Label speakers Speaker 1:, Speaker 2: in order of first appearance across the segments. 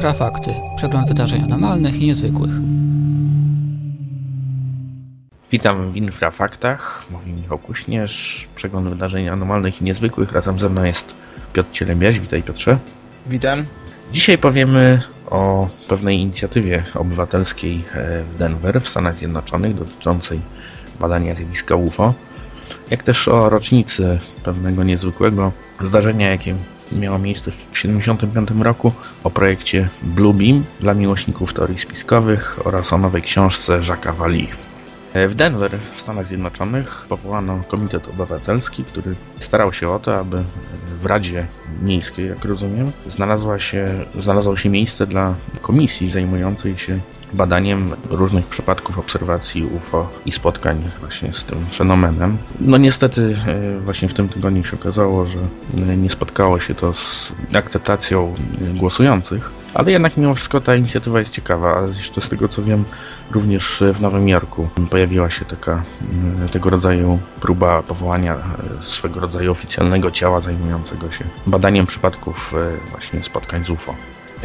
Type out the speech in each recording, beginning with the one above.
Speaker 1: Infrafakty. Przegląd wydarzeń anormalnych i niezwykłych.
Speaker 2: Witam w Infrafaktach. Mówi Michał Kuśnierz. Przegląd wydarzeń anormalnych i niezwykłych. Razem ze mną jest Piotr Cielębiaś. Witaj Piotrze.
Speaker 3: Witam.
Speaker 2: Dzisiaj powiemy o pewnej inicjatywie obywatelskiej e, w Denver w Stanach Zjednoczonych dotyczącej badania zjawiska UFO, jak też o rocznicy pewnego niezwykłego zdarzenia, jakie miało miejsce w 1975 roku, o projekcie Bluebeam dla miłośników teorii spiskowych oraz o nowej książce Jacques'a Valli. E, W Denver w Stanach Zjednoczonych powołano komitet obywatelski, który starał się o to, aby w Radzie Miejskiej, jak rozumiem, się, znalazło się miejsce dla komisji zajmującej się badaniem różnych przypadków obserwacji UFO i spotkań właśnie z tym fenomenem. No niestety e, właśnie w tym tygodniu się okazało, że e, nie spotkało się to z akceptacją e, głosujących, ale jednak mimo wszystko ta inicjatywa jest ciekawa, a jeszcze z tego co wiem również w Nowym Jorku pojawiła się taka tego rodzaju próba powołania swego rodzaju oficjalnego ciała zajmującego się badaniem przypadków właśnie spotkań z UFO.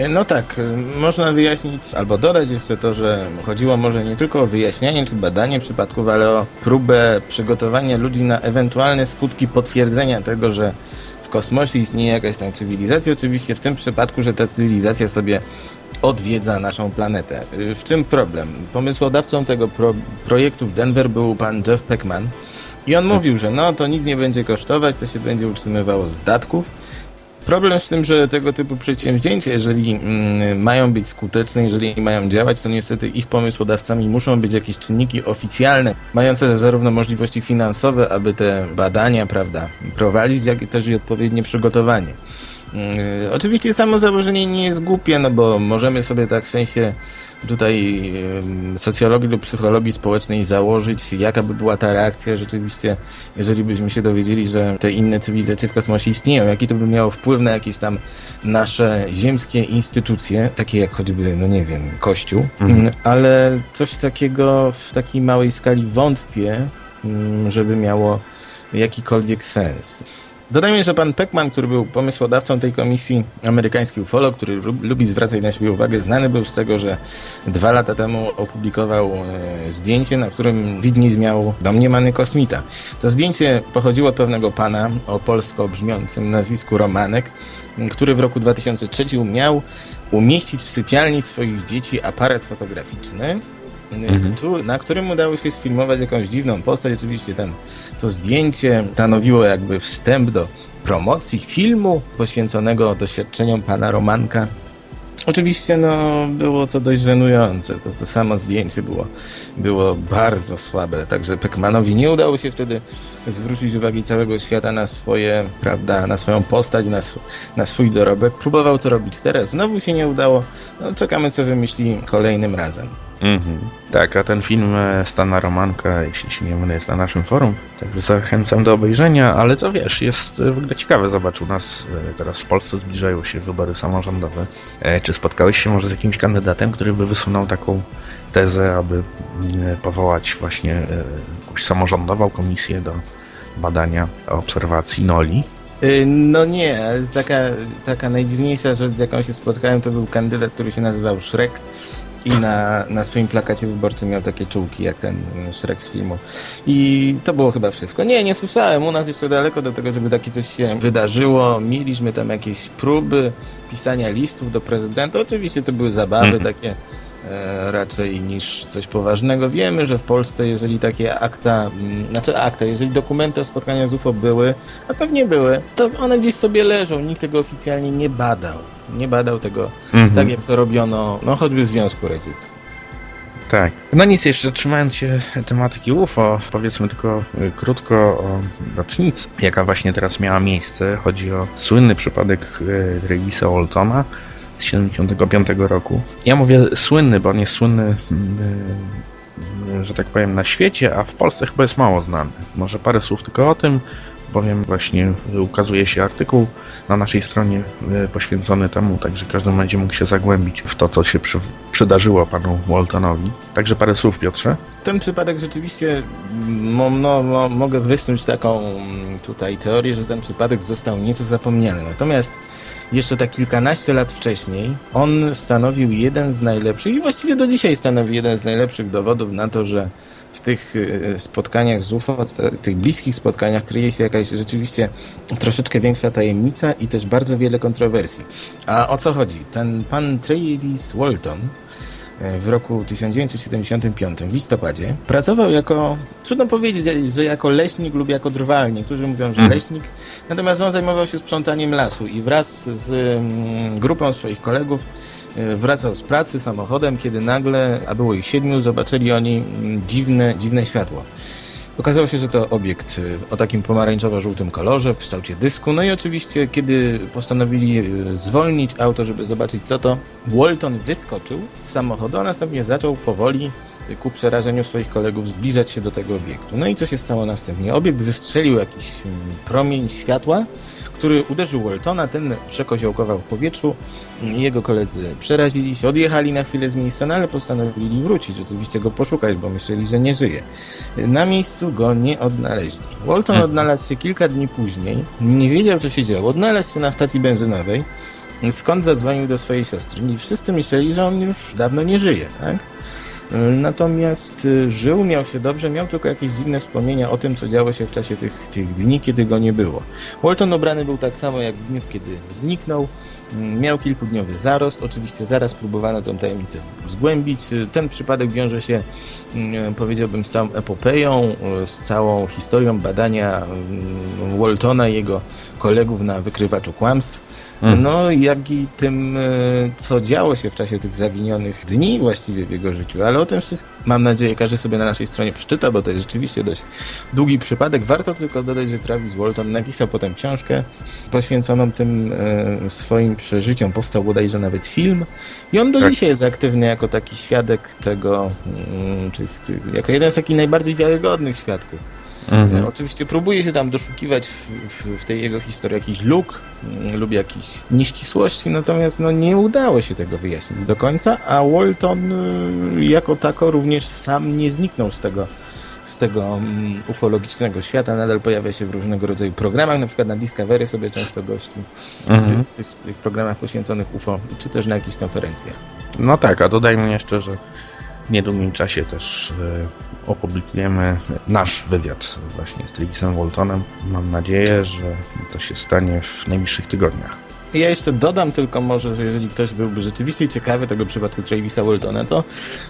Speaker 3: No tak, y, można wyjaśnić albo dodać jeszcze to, że chodziło może nie tylko o wyjaśnianie czy badanie przypadków, ale o próbę przygotowania ludzi na ewentualne skutki potwierdzenia tego, że w kosmosie istnieje jakaś tam cywilizacja. Oczywiście w tym przypadku, że ta cywilizacja sobie odwiedza naszą planetę. Y, W czym problem? Pomysłodawcą tego pro projektu w Denver był pan Jeff Peckman i on mówił, że no to nic nie będzie kosztować, to się będzie utrzymywało z datków. Problem w tym, że tego typu przedsięwzięcia, jeżeli mm, mają być skuteczne, jeżeli mają działać, to niestety ich pomysłodawcami muszą być jakieś czynniki oficjalne, mające zarówno możliwości finansowe, aby te badania, prawda, prowadzić, jak i też i odpowiednie przygotowanie. Yy, Oczywiście samo założenie nie jest głupie, no bo możemy sobie tak w sensie tutaj socjologii lub psychologii społecznej założyć, jaka by była ta reakcja rzeczywiście, jeżeli byśmy się dowiedzieli, że te inne cywilizacje w kosmosie istnieją, jaki to by miało wpływ na jakieś tam nasze ziemskie instytucje, takie jak choćby, no nie wiem, Kościół,
Speaker 2: Mhm.
Speaker 3: Ym, ale coś takiego w takiej małej skali wątpię, ym, żeby miało jakikolwiek sens. Dodajmy, że pan Peckman, który był pomysłodawcą tej komisji amerykańskiej UFOLO, który lub- lubi zwracać na siebie uwagę, znany był z tego, że dwa lata temu opublikował e, zdjęcie, na którym widnieć miał domniemany kosmita. To zdjęcie pochodziło od pewnego pana o polsko brzmiącym nazwisku Romanek, który w roku 2003 miał umieścić w sypialni swoich dzieci aparat fotograficzny,
Speaker 2: Mhm.
Speaker 3: tu- na którym udało się sfilmować jakąś dziwną postać. Oczywiście ten, to zdjęcie stanowiło jakby wstęp do promocji filmu poświęconego doświadczeniom pana Romanka. Oczywiście no, było to dość żenujące. To, to samo zdjęcie było, było bardzo słabe. Także Peckmanowi nie udało się wtedy zwrócić uwagi całego świata na swoje, prawda, na swoją postać, na, sw- na swój dorobek. Próbował to robić teraz. Znowu się nie udało. No, czekamy, co wymyśli kolejnym razem.
Speaker 2: Mhm. Tak, a ten film e, Stana Romanka, jeśli się nie mylę, jest na naszym forum. Także zachęcam do obejrzenia, ale to wiesz, jest e, w ogóle ciekawe. Zobacz, u nas e, teraz w Polsce zbliżają się wybory samorządowe. Czy spotkałeś się może z jakimś kandydatem, który by wysunął taką tezę, aby powołać właśnie jakąś samorządową komisję do badania obserwacji Noli?
Speaker 3: No nie, taka, taka najdziwniejsza rzecz, z jaką się spotkałem, to był kandydat, który się nazywał Shrek i na, na swoim plakacie wyborczym miał takie czułki, jak ten y, Shrek z filmu. I to było chyba wszystko. Nie, nie słyszałem. U nas jeszcze daleko do tego, żeby takie coś się wydarzyło. Mieliśmy tam jakieś próby pisania listów do prezydenta. Oczywiście to były zabawy
Speaker 2: Mhm.
Speaker 3: takie e, raczej niż coś poważnego. Wiemy, że w Polsce, jeżeli takie akta, mm, znaczy akta, jeżeli dokumenty o spotkaniach z UFO były, a pewnie były, to one gdzieś sobie leżą. Nikt tego oficjalnie nie badał. Nie badał tego
Speaker 2: Mhm.
Speaker 3: tak, jak to robiono, no choćby w Związku Radzieckim.
Speaker 2: Tak. No nic, jeszcze trzymając się tematyki UFO, powiedzmy tylko y, krótko o rocznicy, jaka właśnie teraz miała miejsce. Chodzi o słynny przypadek y, Regisa Waltona z 75 roku. Ja mówię słynny, bo on jest słynny, y, że tak powiem, na świecie, a w Polsce chyba jest mało znany. Może parę słów tylko o tym, bowiem właśnie ukazuje się artykuł na naszej stronie y, poświęcony temu, także każdy będzie mógł się zagłębić w to, co się przy, przydarzyło panu Waltonowi. Także parę słów, Piotrze.
Speaker 3: Ten przypadek rzeczywiście, no, mo, mogę wysnuć taką mm, tutaj teorię, że ten przypadek został nieco zapomniany. Natomiast jeszcze tak kilkanaście lat wcześniej, on stanowił jeden z najlepszych i właściwie do dzisiaj stanowi jeden z najlepszych dowodów na to, że w tych e, spotkaniach z UFO, w tych bliskich spotkaniach kryje się jakaś rzeczywiście troszeczkę większa tajemnica i też bardzo wiele kontrowersji. A o co chodzi? Ten pan Travis Walton, w roku 1975, w listopadzie, pracował jako, trudno powiedzieć, że jako leśnik lub jako drwal. Niektórzy mówią, że
Speaker 2: Mhm.
Speaker 3: leśnik. Natomiast on zajmował się sprzątaniem lasu i wraz z mm, grupą swoich kolegów e, wracał z pracy samochodem, kiedy nagle, a było ich siedmiu, zobaczyli oni mm, dziwne, dziwne światło. Okazało się, że to obiekt e, o takim pomarańczowo-żółtym kolorze, w kształcie dysku. No i oczywiście, kiedy postanowili e, zwolnić auto, żeby zobaczyć co to, Walton wyskoczył z samochodu, a następnie zaczął powoli e, ku przerażeniu swoich kolegów zbliżać się do tego obiektu. No i co się stało następnie? Obiekt wystrzelił jakiś mm, promień światła, który uderzył Waltona, ten przekoziołkował w powietrzu. Jego koledzy przerazili się, odjechali na chwilę z miejsca, no ale postanowili wrócić, oczywiście go poszukać, bo myśleli, że nie żyje. Na miejscu go nie odnaleźli. Walton
Speaker 2: Mhm.
Speaker 3: odnalazł się kilka dni później, nie wiedział co się działo, odnalazł się na stacji benzynowej, skąd zadzwonił do swojej siostry. I wszyscy myśleli, że on już dawno nie żyje, tak? Natomiast y, żył, miał się dobrze, miał tylko jakieś dziwne wspomnienia o tym, co działo się w czasie tych, tych dni, kiedy go nie było. Walton ubrany był tak samo jak w dniu, kiedy zniknął. Mm, Miał kilkudniowy zarost. Oczywiście zaraz próbowano tę tajemnicę zgłębić. Y, Ten przypadek wiąże się, mm, powiedziałbym, z całą epopeją, y, z całą historią badania mm, Waltona i jego kolegów na wykrywaczu kłamstw.
Speaker 2: Mhm.
Speaker 3: No, jak i tym, e, co działo się w czasie tych zaginionych dni właściwie w jego życiu. Ale o tym wszystkim, mam nadzieję, każdy sobie na naszej stronie przeczyta, bo to jest rzeczywiście dość długi przypadek. Warto tylko dodać, że Travis Walton napisał potem książkę poświęconą tym e, swoim przeżyciom. Powstał bodajże nawet film i on do
Speaker 2: Tak.
Speaker 3: dzisiaj jest aktywny jako taki świadek tego, mm, jako jeden z takich najbardziej wiarygodnych świadków.
Speaker 2: Mhm.
Speaker 3: Oczywiście próbuje się tam doszukiwać w, w, w tej jego historii jakichś luk mm, lub jakichś nieścisłości, natomiast no, nie udało się tego wyjaśnić do końca, a Walton y, jako tako również sam nie zniknął z tego, z tego mm, ufologicznego świata, nadal pojawia się w różnego rodzaju programach, na przykład na Discovery sobie często gości, w,
Speaker 2: Mhm.
Speaker 3: tych, w tych, tych programach poświęconych UFO, czy też na jakichś konferencjach.
Speaker 2: No tak, a dodajmy jeszcze, że w niedługim czasie też e, opublikujemy nasz wywiad właśnie z Travisem Waltonem. Mam nadzieję, że to się stanie w najbliższych tygodniach.
Speaker 3: Ja jeszcze dodam tylko może, że jeżeli ktoś byłby rzeczywiście ciekawy tego przypadku Travisa Waltona, to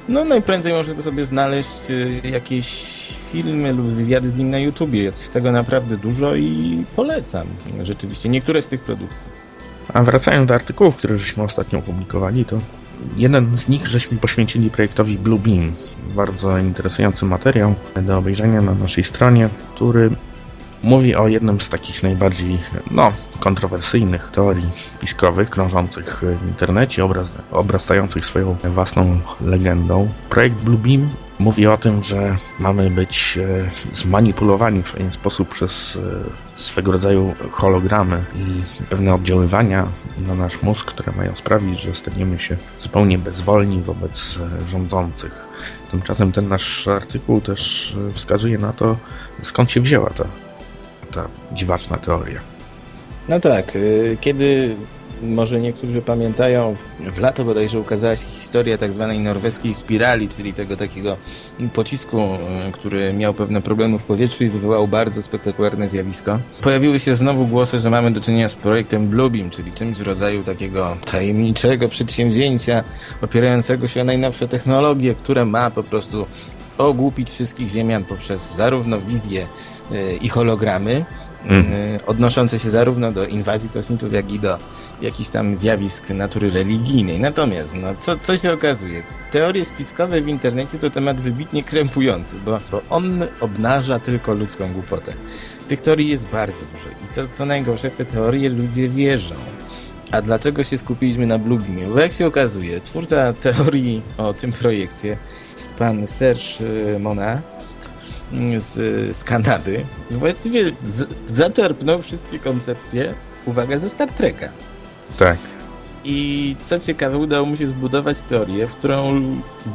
Speaker 3: no najprędzej może to sobie znaleźć y, jakieś filmy lub wywiady z nim na YouTubie. Jest tego naprawdę dużo i polecam rzeczywiście niektóre z tych produkcji.
Speaker 2: A wracając do artykułów, które żeśmy ostatnio opublikowali, to jeden z nich żeśmy poświęcili projektowi Blue Beam. Bardzo interesujący materiał do obejrzenia na naszej stronie, który mówi o jednym z takich najbardziej no, kontrowersyjnych teorii spiskowych krążących w internecie, obraz, obrastających swoją własną legendą. Projekt Blue Beam mówi o tym, że mamy być e, zmanipulowani w pewien sposób przez e, swego rodzaju hologramy i pewne oddziaływania na nasz mózg, które mają sprawić, że staniemy się zupełnie bezwolni wobec e, rządzących. Tymczasem ten nasz artykuł też wskazuje na to, skąd się wzięła ta, ta dziwaczna teoria.
Speaker 3: No tak, kiedy może niektórzy pamiętają, w lato bodajże ukazała się historia tak zwanej norweskiej spirali, czyli tego takiego pocisku, y, który miał pewne problemy w powietrzu i wywołał bardzo spektakularne zjawisko. Pojawiły się znowu głosy, że mamy do czynienia z projektem Bluebeam, czyli czymś w rodzaju takiego tajemniczego przedsięwzięcia opierającego się o najnowsze technologie, które ma po prostu ogłupić wszystkich ziemian poprzez zarówno wizję y, i hologramy, y, odnoszące się zarówno do inwazji kosmitów, jak i do jakichś tam zjawisk natury religijnej. Natomiast, no, co, co się okazuje? Teorie spiskowe w internecie to temat wybitnie krępujący, bo, bo on obnaża tylko ludzką głupotę. Tych teorii jest bardzo dużo i co, co najgorsze, w te teorie ludzie wierzą. A dlaczego się skupiliśmy na Bluebeamie? Bo jak się okazuje, twórca teorii o tym projekcie, pan Serge Monast y, z, z Kanady, właściwie z, zaczerpnął wszystkie koncepcje, uwaga, ze Star Treka.
Speaker 2: Tak.
Speaker 3: I co ciekawe, udało mu się zbudować teorię, w którą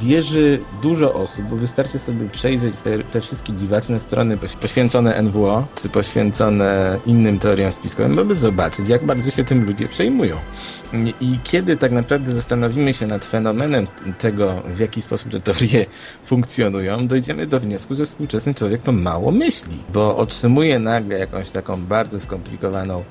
Speaker 3: wierzy dużo osób, bo wystarczy sobie przejrzeć te, te wszystkie dziwaczne strony poświęcone NWO, czy poświęcone innym teoriom spiskowym, aby zobaczyć, jak bardzo się tym ludzie przejmują. I kiedy tak naprawdę zastanowimy się nad fenomenem tego, w jaki sposób te teorie funkcjonują, dojdziemy do wniosku, że współczesny człowiek to mało myśli, bo otrzymuje nagle jakąś taką bardzo skomplikowaną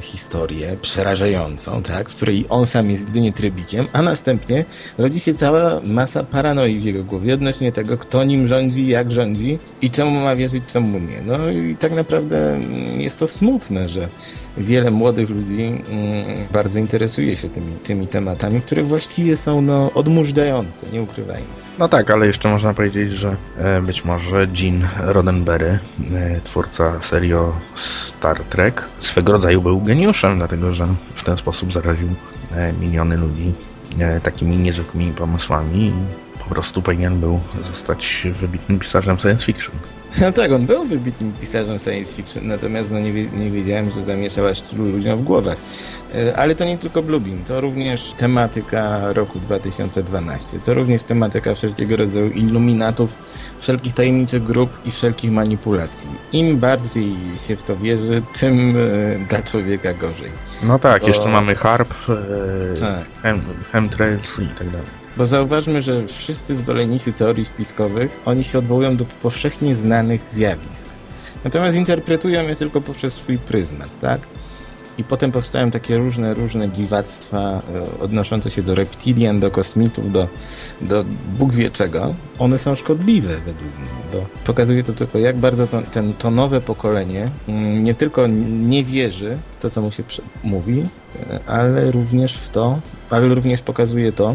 Speaker 3: historię przerażającą, tak, w której on sam jest jedynie trybikiem, a następnie rodzi się cała masa paranoi w jego głowie odnośnie tego, kto nim rządzi, jak rządzi i czemu ma wierzyć, czemu nie. No i tak naprawdę jest to smutne, że wiele młodych ludzi mm, bardzo interesuje się tymi, tymi tematami, które właściwie są no, odmurzające, nie ukrywajmy.
Speaker 2: No tak, ale jeszcze można powiedzieć, że e, być może Gene Roddenberry, e, twórca serio Star Trek, swego rodzaju był geniuszem, dlatego że w ten sposób zaraził e, miliony ludzi takimi niezwykłymi pomysłami i po prostu powinien był zostać wybitnym pisarzem science fiction.
Speaker 3: No tak, on był wybitnym pisarzem science fiction, natomiast no nie, nie wiedziałem, że zamieszał aż tylu ludziom w głowach. E, ale to nie tylko Bluebeam, to również tematyka roku 2012, to również tematyka wszelkiego rodzaju iluminatów, wszelkich tajemniczych grup i wszelkich manipulacji. Im bardziej się w to wierzy, tym e, dla człowieka gorzej.
Speaker 2: No tak, Bo... jeszcze mamy harp, e, tak. chemtrails i tak dalej.
Speaker 3: Bo zauważmy, że wszyscy zwolennicy teorii spiskowych, oni się odwołują do powszechnie znanych zjawisk. Natomiast interpretują je tylko poprzez swój pryzmat, tak? I potem powstają takie różne, różne dziwactwa e, odnoszące się do reptilian, do kosmitów, do, do Bóg wie czego. One są szkodliwe według mnie, bo pokazuje to tylko, jak bardzo to, ten, to nowe pokolenie mm, nie tylko nie wierzy w to, co mu się mówi, e, ale również w to, ale również pokazuje to,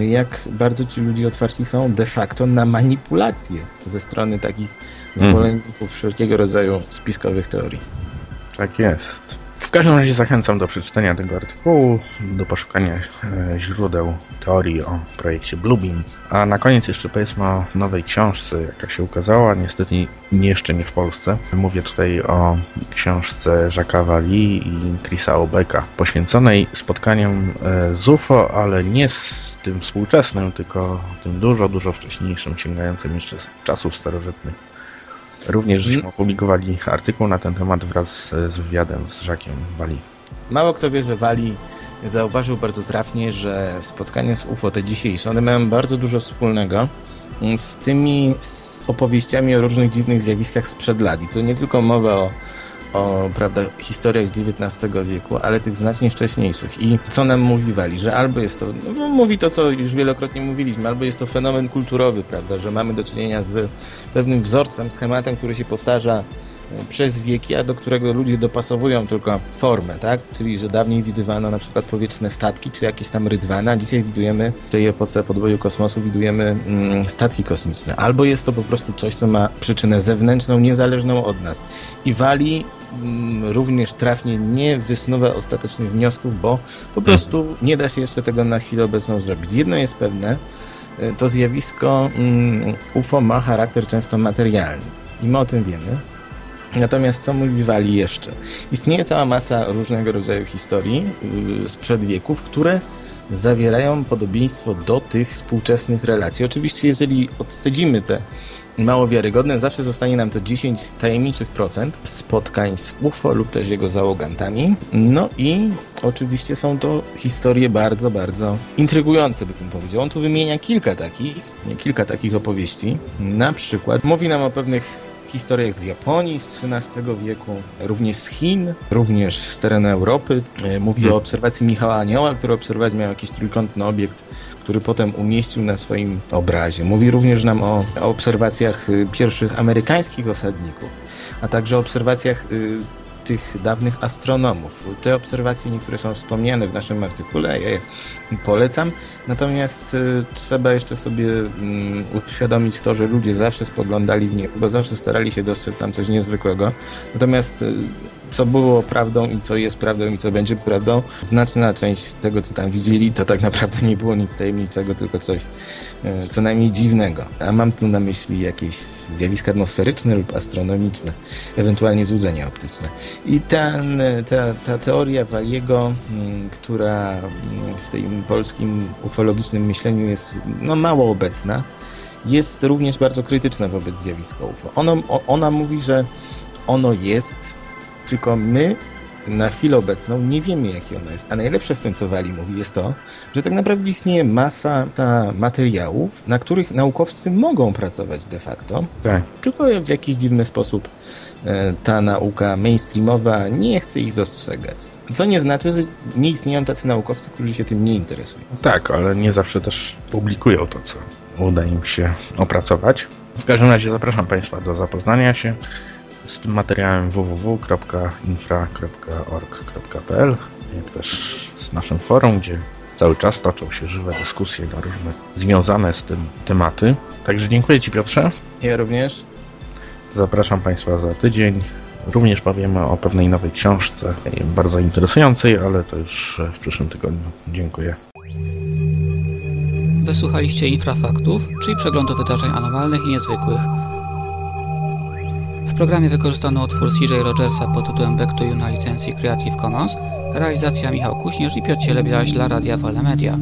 Speaker 3: jak bardzo ci ludzie otwarci są de facto na manipulacje ze strony takich mhm. zwolenników wszelkiego rodzaju spiskowych teorii.
Speaker 2: Tak jest. W każdym razie zachęcam do przeczytania tego artykułu, do poszukania e, źródeł teorii o projekcie Bluebeam. A na koniec jeszcze powiedzmy o nowej książce, jaka się ukazała, niestety nie, jeszcze nie w Polsce. Mówię tutaj o książce Jacques'a Wali i Chrisa Obeka, poświęconej spotkaniom e, z UFO, ale nie z tym współczesnym, tylko tym dużo, dużo wcześniejszym, sięgającym jeszcze czasów starożytnych. Również żeśmy mm. opublikowali artykuł na ten temat wraz z wywiadem z Jacques'em Wali.
Speaker 3: Mało kto wie, że Wali zauważył bardzo trafnie, że spotkania z UFO, te dzisiejsze, one mają bardzo dużo wspólnego z tymi opowieściami o różnych dziwnych zjawiskach sprzed lat. I tu nie tylko mowa o o prawda, historiach XIX wieku, ale tych znacznie wcześniejszych. I co nam mówiwali, że albo jest to, no, mówi to, co już wielokrotnie mówiliśmy, albo jest to fenomen kulturowy, prawda, że mamy do czynienia z pewnym wzorcem, schematem, który się powtarza przez wieki, a do którego ludzie dopasowują tylko formę, tak? Czyli, że dawniej widywano na przykład powietrzne statki, czy jakieś tam rydwany, a dzisiaj widujemy w tej epoce podboju kosmosu widujemy mm, statki kosmiczne. Albo jest to po prostu coś, co ma przyczynę zewnętrzną, niezależną od nas. I wali Mm, również trafnie nie wysnuwa ostatecznych wniosków, bo po prostu nie da się jeszcze tego na chwilę obecną zrobić. Jedno jest pewne, e, to zjawisko mm, UFO ma charakter często materialny i my o tym wiemy. Natomiast co mówiwali jeszcze? Istnieje cała masa różnego rodzaju historii y, sprzed wieków, które zawierają podobieństwo do tych współczesnych relacji. Oczywiście, jeżeli odcedzimy te mało wiarygodne, zawsze zostanie nam to 10 tajemniczych procent spotkań z UFO lub też jego załogantami. No i oczywiście są to historie bardzo, bardzo intrygujące, bym powiedział. On tu wymienia kilka takich, kilka takich opowieści. Na przykład mówi nam o pewnych historiach z Japonii z XIII wieku, również z Chin, również z terenu Europy. E, mówi hmm. o obserwacji Michała Anioła, który obserwować miał jakiś trójkątny obiekt który potem umieścił na swoim obrazie. Mówi również nam o, o obserwacjach y, pierwszych amerykańskich osadników, a także o obserwacjach y, tych dawnych astronomów. Te obserwacje niektóre są wspomniane w naszym artykule, ja je polecam. Natomiast y, trzeba jeszcze sobie y, uświadomić to, że ludzie zawsze spoglądali w niebo, bo zawsze starali się dostrzec tam coś niezwykłego. Natomiast y, co było prawdą i co jest prawdą i co będzie prawdą. Znaczna część tego, co tam widzieli, to tak naprawdę nie było nic tajemniczego, tylko coś e, co najmniej dziwnego. A mam tu na myśli jakieś zjawiska atmosferyczne lub astronomiczne, ewentualnie złudzenia optyczne. I ten, ta, ta teoria Waliego, mm, która mm, w tym polskim ufologicznym myśleniu jest no, mało obecna, jest również bardzo krytyczna wobec zjawiska UFO. Ono, ona mówi, że ono jest, tylko my na chwilę obecną nie wiemy, jakie ono jest. A najlepsze w tym, co Wali mówi, jest to, że tak naprawdę istnieje masa ta materiałów, na których naukowcy mogą pracować de facto,
Speaker 2: Tak.
Speaker 3: tylko w jakiś dziwny sposób e, ta nauka mainstreamowa nie chce ich dostrzegać. Co nie znaczy, że nie istnieją tacy naukowcy, którzy się tym nie interesują.
Speaker 2: Tak, ale nie zawsze też publikują to, co uda im się opracować. W każdym razie zapraszam Państwa do zapoznania się z tym materiałem www.infra.org.pl jak też z naszym forum, gdzie cały czas toczą się żywe dyskusje na różne związane z tym tematy. Także dziękuję Ci Piotrze.
Speaker 3: Ja również.
Speaker 2: Zapraszam Państwa za tydzień. Również powiemy o pewnej nowej książce, bardzo interesującej, ale to już w przyszłym tygodniu. Dziękuję.
Speaker 1: Wysłuchaliście Infrafaktów, czyli przeglądu wydarzeń anormalnych i niezwykłych. Programie wykorzystano utwór CJ Rogersa pod tytułem Back to You na licencji Creative Commons, realizacja Michał Kuśnierz i Piotr Cielebiaś dla Radia Wolne Media.